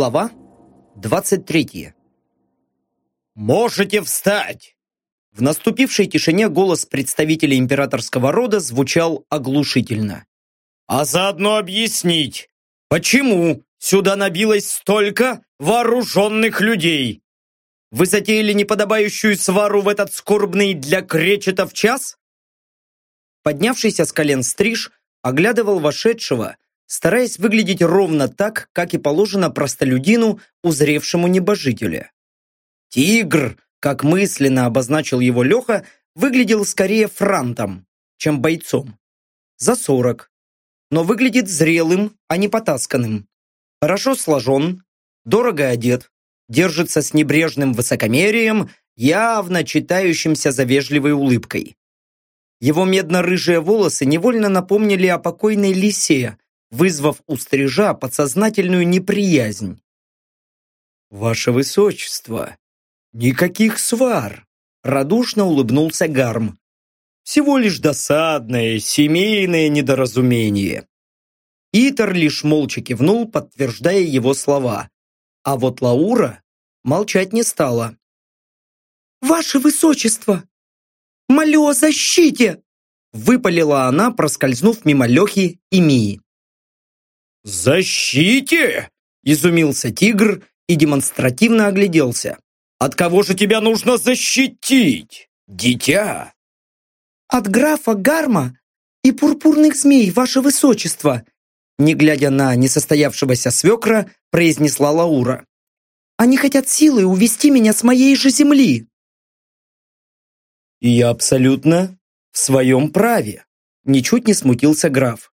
Глава 23 «Можете встать!» В наступившей тишине голос представителя императорского рода звучал оглушительно. «А заодно объяснить, почему сюда набилось столько вооруженных людей? Вы затеяли неподобающую свару в этот скорбный для кречетов час?» Поднявшийся с колен стриж оглядывал вошедшего, стараясь выглядеть ровно так, как и положено простолюдину, узревшему небожителя. Тигр, как мысленно обозначил его Леха, выглядел скорее франтом, чем бойцом. За сорок. Но выглядит зрелым, а не потасканным. Хорошо сложен, дорого одет, держится с небрежным высокомерием, явно читающимся за вежливой улыбкой. Его медно-рыжие волосы невольно напомнили о покойной лисе, вызвав у стрижа подсознательную неприязнь. «Ваше Высочество, никаких свар!» Радушно улыбнулся Гарм. «Всего лишь досадное, семейное недоразумение». Итер лишь молча кивнул, подтверждая его слова. А вот Лаура молчать не стала. «Ваше Высочество! Молю о защите!» Выпалила она, проскользнув мимо Лехи и Мии. «Защите?» – изумился тигр и демонстративно огляделся. «От кого же тебя нужно защитить, дитя?» «От графа Гарма и пурпурных змей, ваше высочество!» Не глядя на несостоявшегося свекра, произнесла Лаура. «Они хотят силой увести меня с моей же земли!» «И я абсолютно в своем праве!» Ничуть не смутился граф.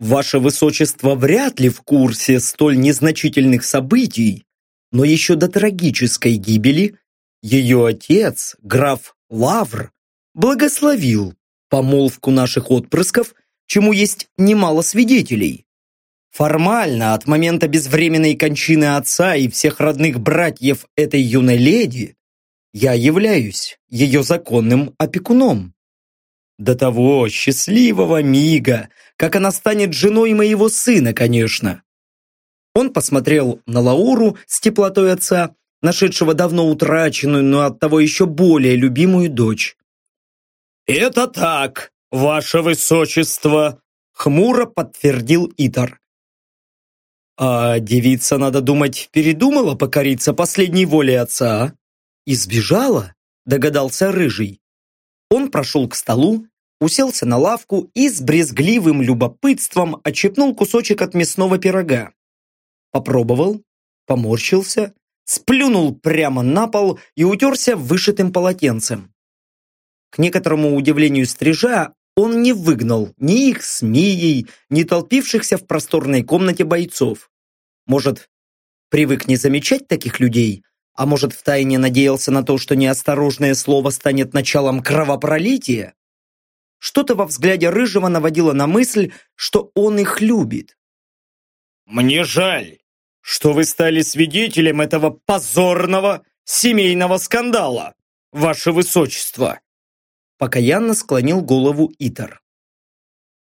Ваше Высочество вряд ли в курсе столь незначительных событий, но еще до трагической гибели ее отец, граф Лавр, благословил помолвку наших отпрысков, чему есть немало свидетелей. Формально, от момента безвременной кончины отца и всех родных братьев этой юной леди, я являюсь ее законным опекуном. До того счастливого мига, как она станет женой моего сына, конечно. Он посмотрел на Лауру с теплотой отца, нашедшего давно утраченную, но оттого еще более любимую дочь. «Это так, ваше высочество!» хмуро подтвердил Итар. А девица, надо думать, передумала покориться последней воле отца, и сбежала, догадался Рыжий. Он прошел к столу, уселся на лавку и с брезгливым любопытством отщепнул кусочек от мясного пирога. Попробовал, поморщился, сплюнул прямо на пол и утерся вышитым полотенцем. К некоторому удивлению стрижа, он не выгнал ни их с Мией, ни толпившихся в просторной комнате бойцов. Может, привык не замечать таких людей, а может, втайне надеялся на то, что неосторожное слово станет началом кровопролития? Что-то во взгляде Рыжего наводило на мысль, что он их любит. «Мне жаль, что вы стали свидетелем этого позорного семейного скандала, ваше высочество!» Покаянно склонил голову Итар.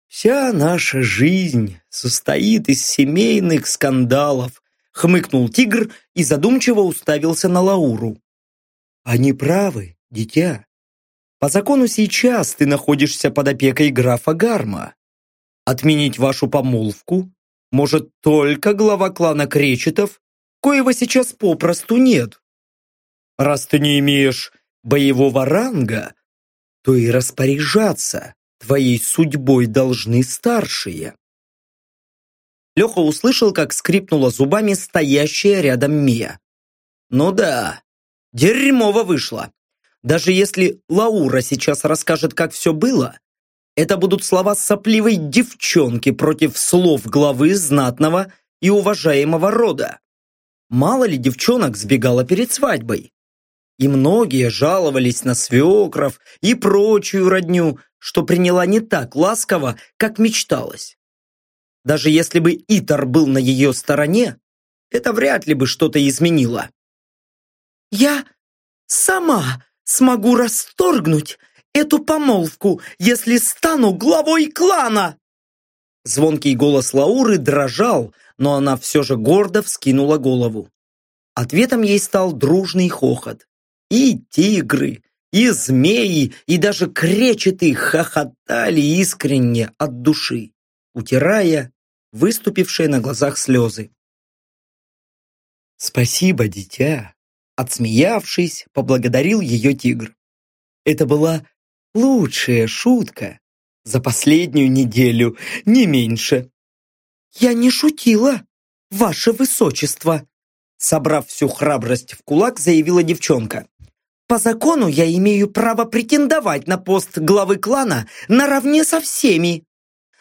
«Вся наша жизнь состоит из семейных скандалов», хмыкнул тигр и задумчиво уставился на Лауру. «Они правы, дитя. По закону сейчас ты находишься под опекой графа Гарма. Отменить вашу помолвку может только глава клана Кречетов, коего сейчас попросту нет. Раз ты не имеешь боевого ранга, то и распоряжаться твоей судьбой должны старшие. Леха услышал, как скрипнула зубами стоящая рядом Мия. Ну да, дерьмово вышло. Даже если Лаура сейчас расскажет, как все было, это будут слова сопливой девчонки против слов главы знатного и уважаемого рода. Мало ли девчонок сбегала перед свадьбой. И многие жаловались на свекров и прочую родню, что приняла не так ласково, как мечталось. Даже если бы Итар был на ее стороне, это вряд ли бы что-то изменило. «Я сама смогу расторгнуть эту помолвку, если стану главой клана!» Звонкий голос Лауры дрожал, но она все же гордо вскинула голову. Ответом ей стал дружный хохот. И тигры, и змеи, и даже кречеты хохотали искренне от души, утирая выступившие на глазах слезы. «Спасибо, дитя!» Отсмеявшись, поблагодарил ее тигр. Это была лучшая шутка за последнюю неделю, не меньше. «Я не шутила, ваше высочество!» Собрав всю храбрость в кулак, заявила девчонка. «По закону я имею право претендовать на пост главы клана наравне со всеми.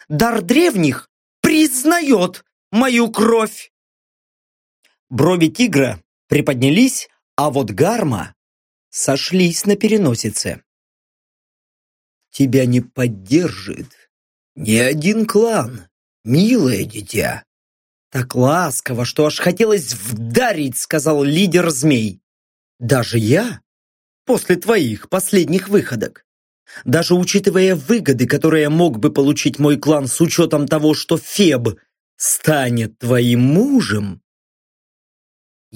Дар древних признает мою кровь!» Брови тигра приподнялись, а вот гарма сошлись на переносице. «Тебя не поддержит ни один клан, милое дитя!» Так ласково, что аж хотелось вдарить, сказал лидер змей. «Даже я? После твоих последних выходок. Даже учитывая выгоды, которые мог бы получить мой клан с учетом того, что Феб станет твоим мужем,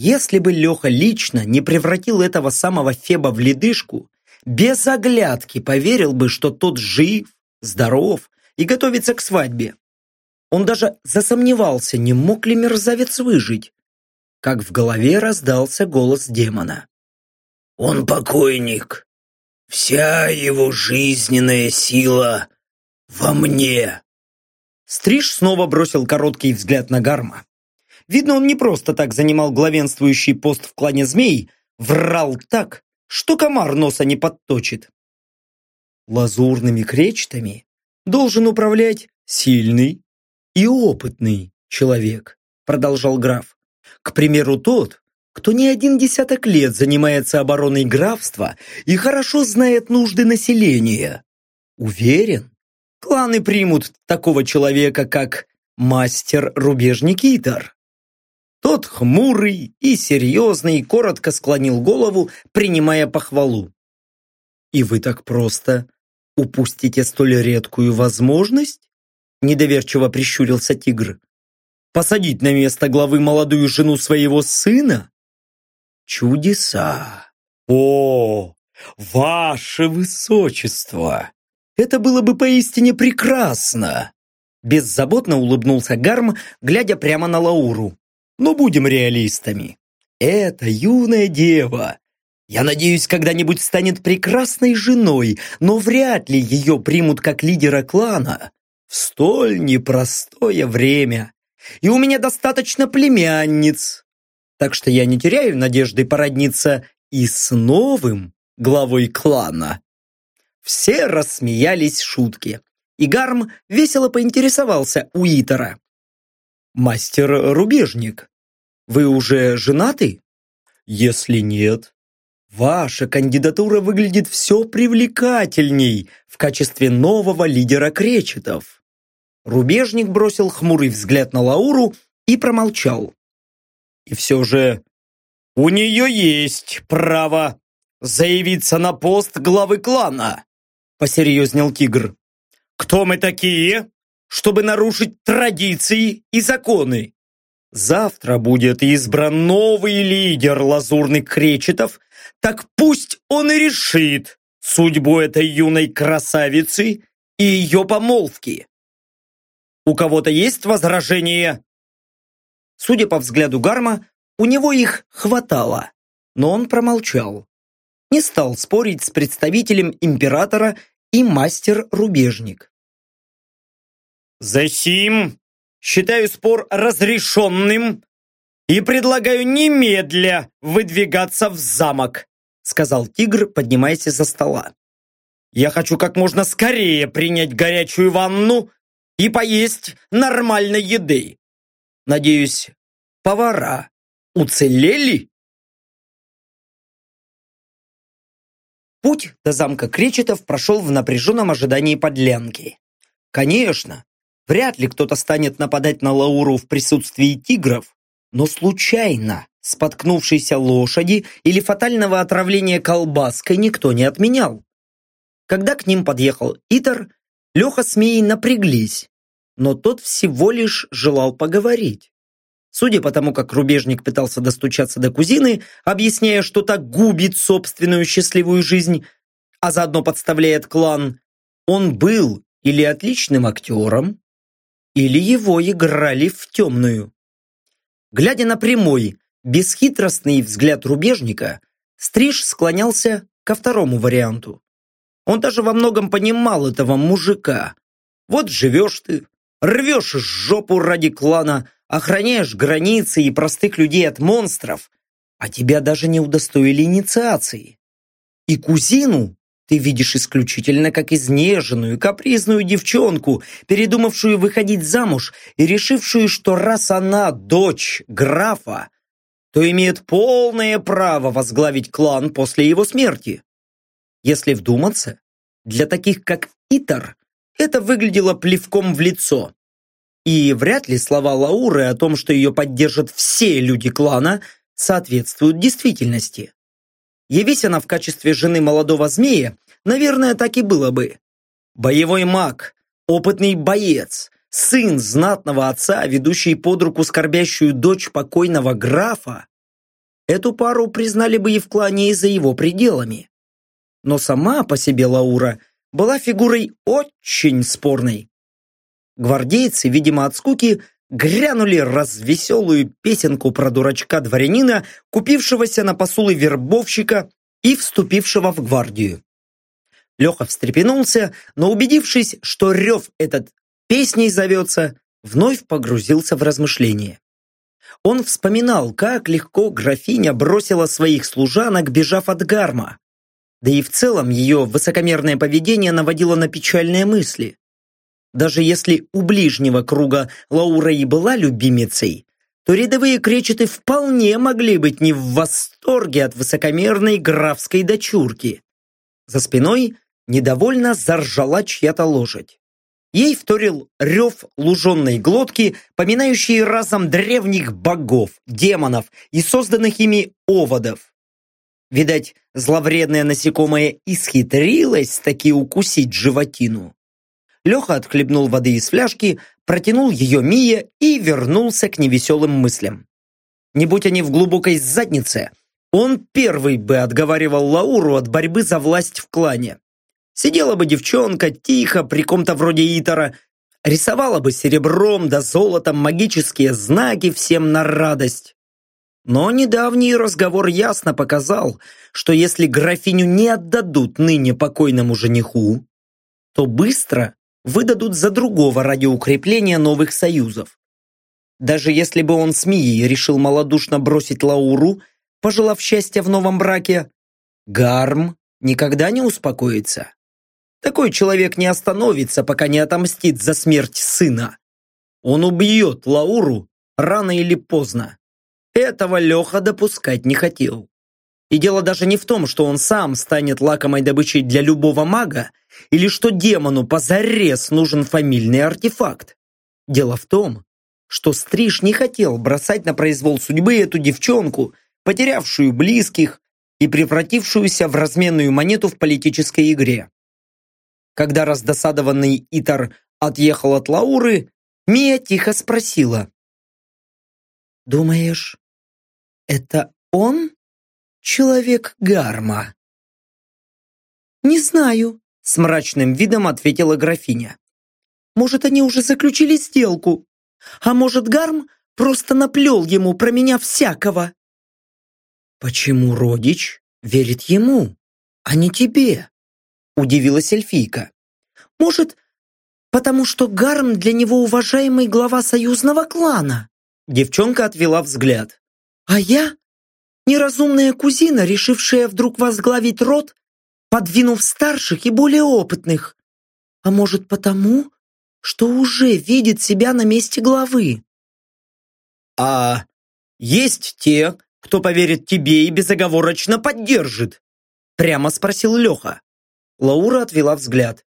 если бы Леха лично не превратил этого самого Феба в ледышку, без оглядки поверил бы, что тот жив, здоров и готовится к свадьбе. Он даже засомневался, не мог ли мерзавец выжить. Как в голове раздался голос демона. «Он покойник. Вся его жизненная сила во мне». Стриж снова бросил короткий взгляд на Гарма. Видно, он не просто так занимал главенствующий пост в клане змей, врал так, что комар носа не подточит. Лазурными кречетами должен управлять сильный и опытный человек, продолжал граф. К примеру, тот, кто не один десяток лет занимается обороной графства и хорошо знает нужды населения. Уверен, кланы примут такого человека, как мастер-рубежник Итар. Тот хмурый и серьезный коротко склонил голову, принимая похвалу. «И вы так просто упустите столь редкую возможность?» Недоверчиво прищурился тигр. «Посадить на место главы молодую жену своего сына?» «Чудеса! О, ваше высочество! Это было бы поистине прекрасно!» Беззаботно улыбнулся Гарм, глядя прямо на Лауру. Но будем реалистами. Это юная дева. Я надеюсь, когда-нибудь станет прекрасной женой, но вряд ли ее примут как лидера клана в столь непростое время. И у меня достаточно племянниц. Так что я не теряю надежды породниться и с новым главой клана. Все рассмеялись шутки. И Гарм весело поинтересовался у Итера. «Мастер-рубежник, вы уже женаты? Если нет, ваша кандидатура выглядит все привлекательней в качестве нового лидера кречетов». Рубежник бросил хмурый взгляд на Лауру и промолчал. «И все же у нее есть право заявиться на пост главы клана», посерьезнел тигр. «Кто мы такие?» Чтобы нарушить традиции и законы. Завтра будет избран новый лидер лазурных кречетов, так пусть он и решит судьбу этой юной красавицы и ее помолвки. У кого-то есть возражения? Судя по взгляду Гарма, у него их хватало, но он промолчал. Не стал спорить с представителем императора и мастер-рубежник. Засим считаю спор разрешенным и предлагаю немедля выдвигаться в замок, сказал тигр, поднимаясь из-за стола. Я хочу как можно скорее принять горячую ванну и поесть нормальной еды. Надеюсь, повара уцелели? Путь до замка Кречетов прошел в напряженном ожидании подлянки. Конечно, Вряд ли кто-то станет нападать на Лауру в присутствии тигров, но случайно споткнувшейся лошади или фатального отравления колбаской никто не отменял. Когда к ним подъехал Итер, Леха с Мией напряглись, но тот всего лишь желал поговорить. Судя по тому, как рубежник пытался достучаться до кузины, объясняя, что так губит собственную счастливую жизнь, а заодно подставляет клан, он был или отличным актером, или его играли в темную. Глядя на прямой, бесхитростный взгляд рубежника, Стриж склонялся ко второму варианту. Он даже во многом понимал этого мужика. Вот живешь ты, рвешь жопу ради клана, охраняешь границы и простых людей от монстров, а тебя даже не удостоили инициации. И кузину ты видишь исключительно как изнеженную, капризную девчонку, передумавшую выходить замуж и решившую, что раз она дочь графа, то имеет полное право возглавить клан после его смерти. Если вдуматься, для таких как Итар это выглядело плевком в лицо. И вряд ли слова Лауры о том, что ее поддержат все люди клана, соответствуют действительности. Явись она в качестве жены молодого змея, наверное, так и было бы. Боевой маг, опытный боец, сын знатного отца, ведущий под руку скорбящую дочь покойного графа. Эту пару признали бы и в клане и за его пределами. Но сама по себе Лаура была фигурой очень спорной. Гвардейцы, видимо от скуки, грянули развеселую песенку про дурачка-дворянина, купившегося на посулы вербовщика и вступившего в гвардию. Леха встрепенулся, но убедившись, что рев этот песней зовется, вновь погрузился в размышления. Он вспоминал, как легко графиня бросила своих служанок, бежав от гарма. Да и в целом ее высокомерное поведение наводило на печальные мысли. Даже если у ближнего круга Лаура и была любимицей, то рядовые кречеты вполне могли быть не в восторге от высокомерной графской дочурки. За спиной недовольно заржала чья-то лошадь. Ей вторил рев луженной глотки, поминающий разом древних богов, демонов и созданных ими оводов. Видать, зловредное насекомое исхитрилось таки укусить животину. Леха отхлебнул воды из фляжки, протянул ее Мие и вернулся к невеселым мыслям. Не будь они в глубокой заднице, он первый бы отговаривал Лауру от борьбы за власть в клане. Сидела бы девчонка тихо при ком-то вроде Итара, рисовала бы серебром да золотом магические знаки всем на радость. Но недавний разговор ясно показал, что если графиню не отдадут ныне покойному жениху, то быстро выдадут за другого ради укрепления новых союзов. Даже если бы он с Мией решил малодушно бросить Лауру, пожелав счастья в новом браке, Гарм никогда не успокоится. Такой человек не остановится, пока не отомстит за смерть сына. Он убьет Лауру рано или поздно. Этого Леха допускать не хотел. И дело даже не в том, что он сам станет лакомой добычей для любого мага, или что демону позарез нужен фамильный артефакт. Дело в том, что Стриж не хотел бросать на произвол судьбы эту девчонку, потерявшую близких и превратившуюся в разменную монету в политической игре. Когда раздосадованный Итар отъехал от Лауры, Мия тихо спросила. «Думаешь, это он человек Гарма?» «Не знаю», с мрачным видом ответила графиня. Может, они уже заключили сделку? А может, Гарм просто наплел ему про меня всякого? Почему родич верит ему, а не тебе? Удивилась эльфийка. Может, потому что Гарм для него уважаемый глава союзного клана? Девчонка отвела взгляд. А я? Неразумная кузина, решившая вдруг возглавить род, подвинув старших и более опытных. А может потому, что уже видит себя на месте главы. А есть те, кто поверит тебе и безоговорочно поддержит? Прямо спросил Леха. Лаура отвела взгляд.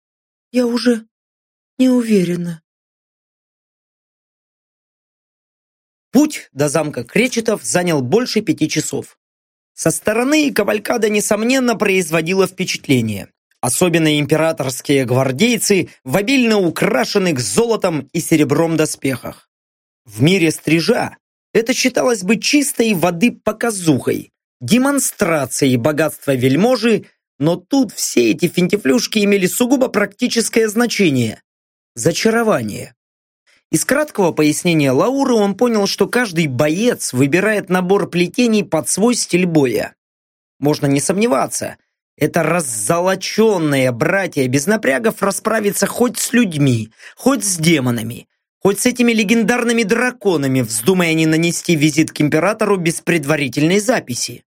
Я уже не уверена. Путь до замка Кречетов занял больше пяти часов. Со стороны кавалькада, несомненно, производила впечатление. Особенно императорские гвардейцы в обильно украшенных золотом и серебром доспехах. В мире стрижа это считалось бы чистой воды показухой, демонстрацией богатства вельможи, но тут все эти финтифлюшки имели сугубо практическое значение – зачарование. Из краткого пояснения Лауры он понял, что каждый боец выбирает набор плетений под свой стиль боя. Можно не сомневаться, это раззолоченные братья без напрягов расправиться хоть с людьми, хоть с демонами, хоть с этими легендарными драконами, вздумая они нанести визит к императору без предварительной записи.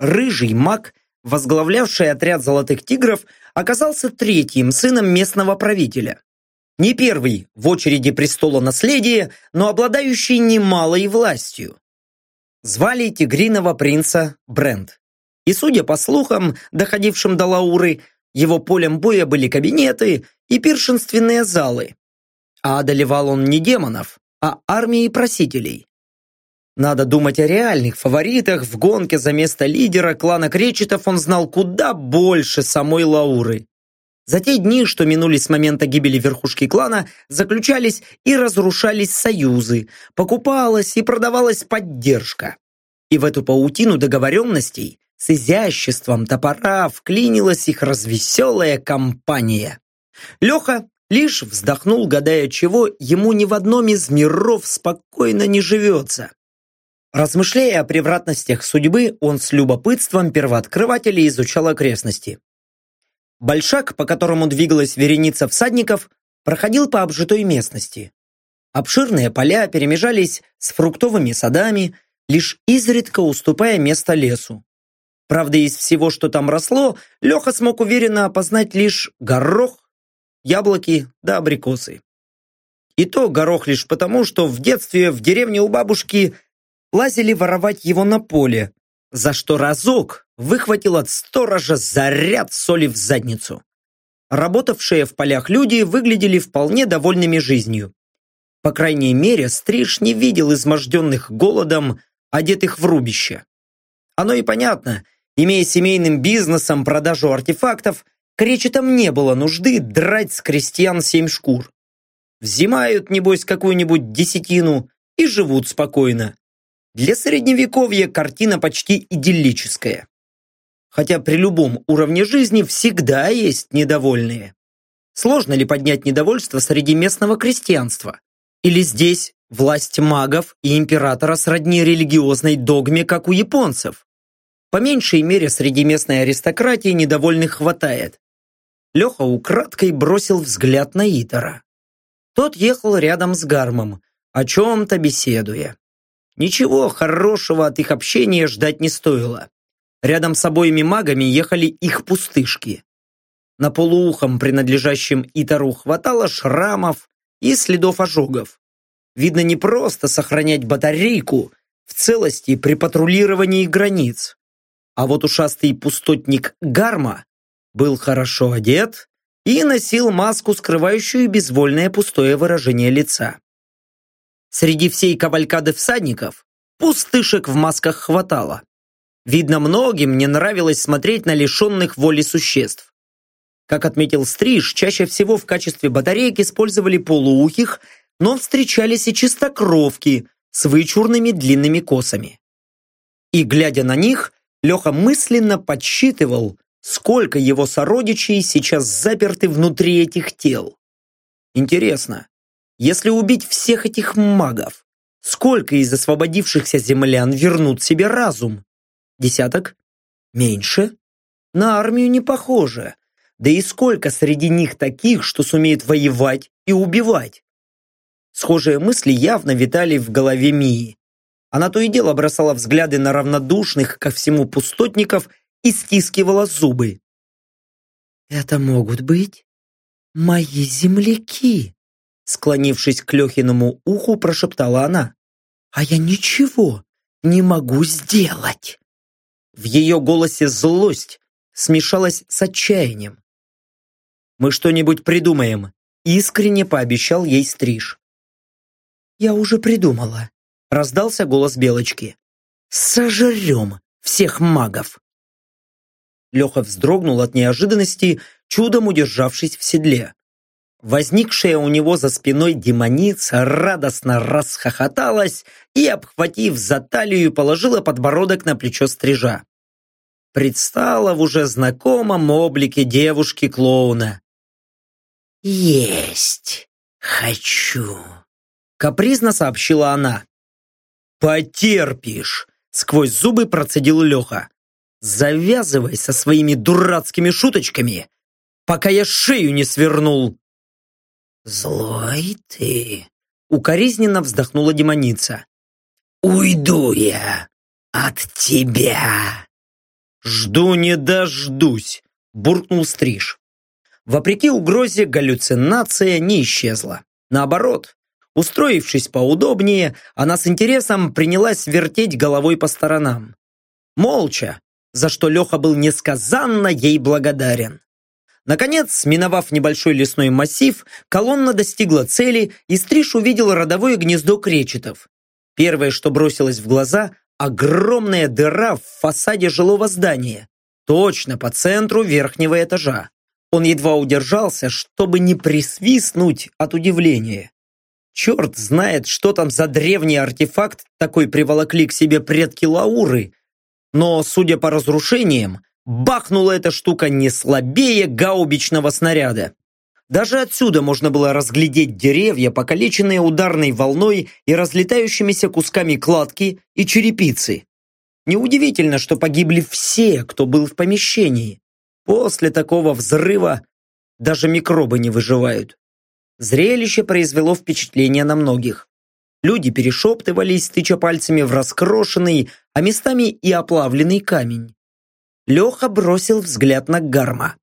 Рыжий маг, возглавлявший отряд золотых тигров, оказался третьим сыном местного правителя. Не первый в очереди престола наследия, но обладающий немалой властью. Звали тигриного принца Брент. И судя по слухам, доходившим до Лауры, его полем боя были кабинеты и пиршенственные залы. А одолевал он не демонов, а армии просителей. Надо думать о реальных фаворитах в гонке за место лидера клана Кречетов он знал куда больше самой Лауры. За те дни, что минули с момента гибели верхушки клана, заключались и разрушались союзы, покупалась и продавалась поддержка. И в эту паутину договоренностей с изяществом топора вклинилась их развеселая компания. Леха лишь вздохнул, гадая, чего ему ни в одном из миров спокойно не живется. Размышляя о превратностях судьбы, он с любопытством первооткрывателя изучал окрестности. Большак, по которому двигалась вереница всадников, проходил по обжитой местности. Обширные поля перемежались с фруктовыми садами, лишь изредка уступая место лесу. Правда, из всего, что там росло, Леха смог уверенно опознать лишь горох, яблоки да абрикосы. И то горох лишь потому, что в детстве в деревне у бабушки лазили воровать его на поле, за что разок выхватил от сторожа заряд соли в задницу. Работавшие в полях люди выглядели вполне довольными жизнью. По крайней мере, Стриж не видел изможденных голодом, одетых в рубище. Оно и понятно, имея семейным бизнесом продажу артефактов, кречетам не было нужды драть с крестьян семь шкур. Взимают, небось, какую-нибудь десятину и живут спокойно. Для средневековья картина почти идиллическая. Хотя при любом уровне жизни всегда есть недовольные. Сложно ли поднять недовольство среди местного крестьянства? Или здесь власть магов и императора сродни религиозной догме, как у японцев? По меньшей мере среди местной аристократии недовольных хватает. Леха украдкой бросил взгляд на Итара. Тот ехал рядом с Гармом, о чем-то беседуя. Ничего хорошего от их общения ждать не стоило. Рядом с обоими магами ехали их пустышки. На полуухом, принадлежащем Итару, хватало шрамов и следов ожогов. Видно, не просто сохранять батарейку в целости при патрулировании границ. А вот ушастый пустотник Гарма был хорошо одет и носил маску, скрывающую безвольное пустое выражение лица. Среди всей кавалькады всадников пустышек в масках хватало. Видно, многим не нравилось смотреть на лишенных воли существ. Как отметил Стриж, чаще всего в качестве батареек использовали полуухих, но встречались и чистокровки с вычурными длинными косами. И, глядя на них, Леха мысленно подсчитывал, сколько его сородичей сейчас заперты внутри этих тел. Интересно, если убить всех этих магов, сколько из освободившихся землян вернут себе разум? Десяток? Меньше? На армию не похоже. Да и сколько среди них таких, что сумеют воевать и убивать? Схожие мысли явно витали в голове Мии. Она то и дело бросала взгляды на равнодушных ко всему пустотников и стискивала зубы. «Это могут быть мои земляки», Склонившись к Лехиному уху, прошептала она. «А я ничего не могу сделать!» В ее голосе злость смешалась с отчаянием. «Мы что-нибудь придумаем», — искренне пообещал ей Стриж. «Я уже придумала», — раздался голос Белочки. «Сожрем всех магов!» Леха вздрогнул от неожиданности, чудом удержавшись в седле. Возникшая у него за спиной демоница радостно расхохоталась и, обхватив за талию, положила подбородок на плечо стрижа. Предстала в уже знакомом облике девушки-клоуна. «Есть хочу», — капризно сообщила она. «Потерпишь», — сквозь зубы процедил Леха. «Завязывай со своими дурацкими шуточками, пока я шею не свернул». «Злой ты!» — укоризненно вздохнула демоница. «Уйду я от тебя!» «Жду не дождусь!» — буркнул Стриж. Вопреки угрозе, галлюцинация не исчезла. Наоборот, устроившись поудобнее, она с интересом принялась вертеть головой по сторонам. Молча, за что Леха был несказанно ей благодарен. Наконец, миновав небольшой лесной массив, колонна достигла цели, и Стриж увидел родовое гнездо кречетов. Первое, что бросилось в глаза – огромная дыра в фасаде жилого здания, точно по центру верхнего этажа. Он едва удержался, чтобы не присвистнуть от удивления. Черт знает, что там за древний артефакт такой приволокли к себе предки Лауры, но, судя по разрушениям, Бахнула эта штука не слабее гаубичного снаряда. Даже отсюда можно было разглядеть деревья, покалеченные ударной волной и разлетающимися кусками кладки и черепицы. Неудивительно, что погибли все, кто был в помещении. После такого взрыва даже микробы не выживают. Зрелище произвело впечатление на многих. Люди перешептывались, тыча пальцами в раскрошенный, а местами и оплавленный камень. Леха бросил взгляд на Гарма.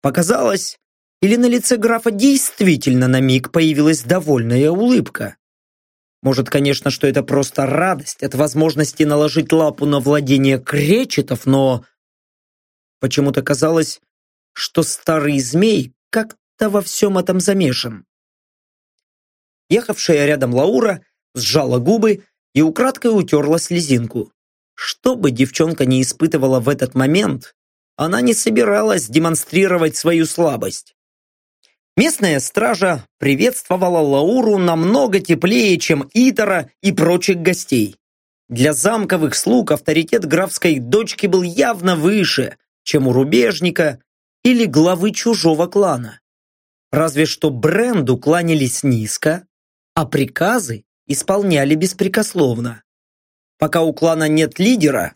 Показалось, или на лице графа действительно на миг появилась довольная улыбка. Может, конечно, что это просто радость от возможности наложить лапу на владение кречетов, но... Почему-то казалось, что старый змей как-то во всем этом замешан. Ехавшая рядом Лаура сжала губы и украдкой утерла слезинку. Что бы девчонка не испытывала в этот момент, она не собиралась демонстрировать свою слабость. Местная стража приветствовала Лауру намного теплее, чем Итара и прочих гостей. Для замковых слуг авторитет графской дочки был явно выше, чем у рубежника или главы чужого клана. Разве что бренду кланялись низко, а приказы исполняли беспрекословно. Пока у клана нет лидера,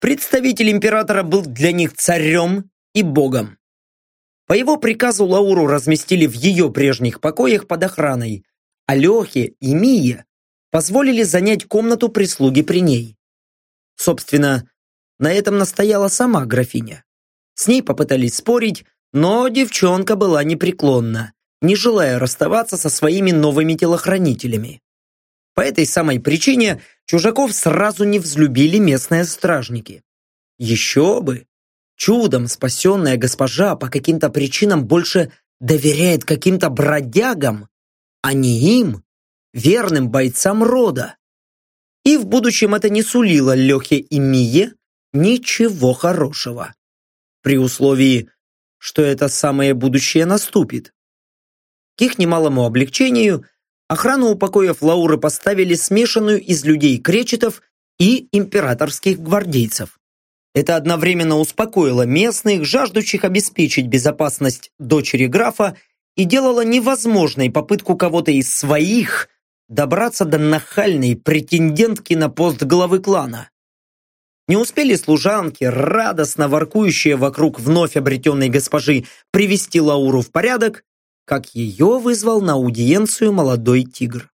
представитель императора был для них царем и богом. По его приказу Лауру разместили в ее прежних покоях под охраной, а Лехе и Мие позволили занять комнату прислуги при ней. Собственно, на этом настояла сама графиня. С ней попытались спорить, но девчонка была непреклонна, не желая расставаться со своими новыми телохранителями. По этой самой причине чужаков сразу не взлюбили местные стражники. Еще бы! Чудом спасенная госпожа по каким-то причинам больше доверяет каким-то бродягам, а не им, верным бойцам рода. И в будущем это не сулило Лехе и Мие ничего хорошего. При условии, что это самое будущее наступит. К их немалому облегчению Охрану у покоев Лауры поставили смешанную из людей-кречетов и императорских гвардейцев. Это одновременно успокоило местных, жаждущих обеспечить безопасность дочери графа и делало невозможной попытку кого-то из своих добраться до нахальной претендентки на пост главы клана. Не успели служанки, радостно воркующие вокруг вновь обретенной госпожи, привести Лауру в порядок, как ее вызвал на аудиенцию молодой тигр.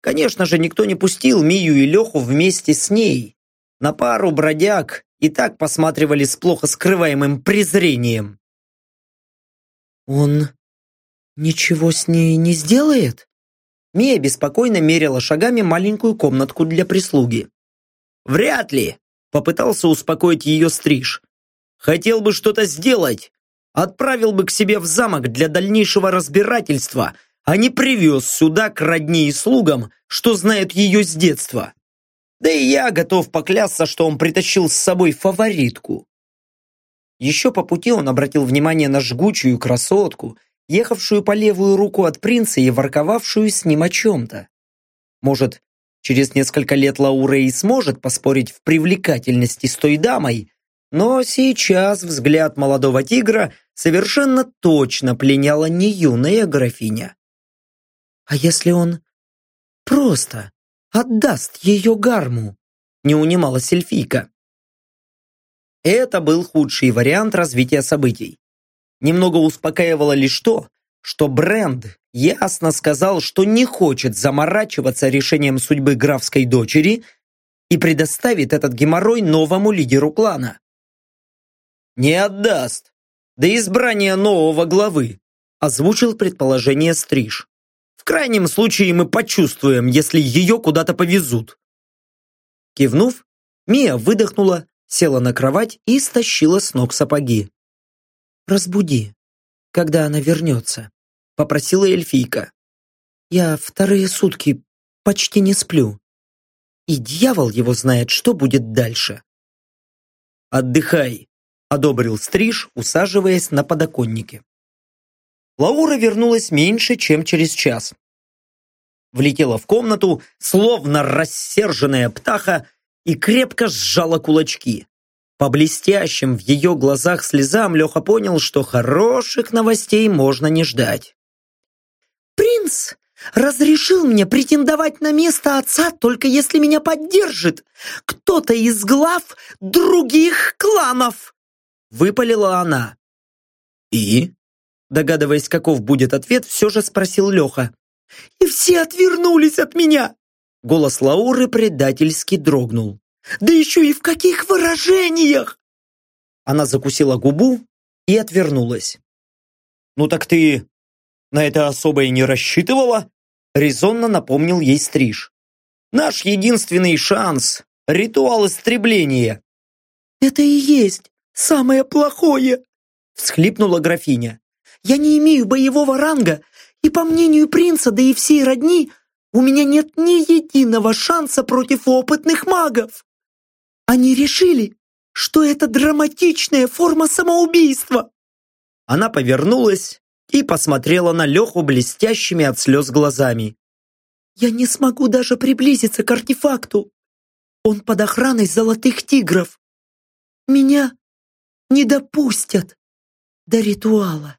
Конечно же, никто не пустил Мию и Леху вместе с ней. На пару бродяг и так посматривали с плохо скрываемым презрением. «Он ничего с ней не сделает?» Мия беспокойно мерила шагами маленькую комнатку для прислуги. «Вряд ли!» – попытался успокоить ее стриж. «Хотел бы что-то сделать, отправил бы к себе в замок для дальнейшего разбирательства, а не привез сюда к родне и слугам, что знают ее с детства. Да и я готов поклясться, что он притащил с собой фаворитку. Еще по пути он обратил внимание на жгучую красотку, ехавшую по левую руку от принца и ворковавшую с ним о чем-то. Может, через несколько лет Лаура и сможет поспорить в привлекательности с той дамой, но сейчас взгляд молодого тигра совершенно точно пленяла не юная графиня. А если он просто отдаст ее гарму? Не унималась эльфийка. Это был худший вариант развития событий. Немного успокаивало лишь то, что Бренд ясно сказал, что не хочет заморачиваться решением судьбы графской дочери и предоставит этот геморрой новому лидеру клана. «Не отдаст. До избрания нового главы», озвучил предположение Стриж. «В крайнем случае мы почувствуем, если ее куда-то повезут». Кивнув, Мия выдохнула, села на кровать и стащила с ног сапоги. «Разбуди, когда она вернется», — попросила эльфийка. «Я вторые сутки почти не сплю. И дьявол его знает, что будет дальше». «Отдыхай», — одобрил Стриж, усаживаясь на подоконнике. Лаура вернулась меньше, чем через час. Влетела в комнату, словно рассерженная птаха, и крепко сжала кулачки. По блестящим в ее глазах слезам Леха понял, что хороших новостей можно не ждать. «Принц разрешил мне претендовать на место отца, только если меня поддержит кто-то из глав других кланов!» Выпалила она. «И?» Догадываясь, каков будет ответ, все же спросил Леха. «И все отвернулись от меня!» Голос Лауры предательски дрогнул. Да еще и в каких выражениях!» Она закусила губу и отвернулась. «Ну так ты на это особо и не рассчитывала?» Резонно напомнил ей Стриж. «Наш единственный шанс — ритуал истребления». «Это и есть самое плохое!» всхлипнула графиня. «Я не имею боевого ранга, и по мнению принца, да и всей родни, у меня нет ни единого шанса против опытных магов!» Они решили, что это драматичная форма самоубийства. Она повернулась и посмотрела на Леху блестящими от слез глазами. Я не смогу даже приблизиться к артефакту. Он под охраной золотых тигров. Меня не допустят до ритуала.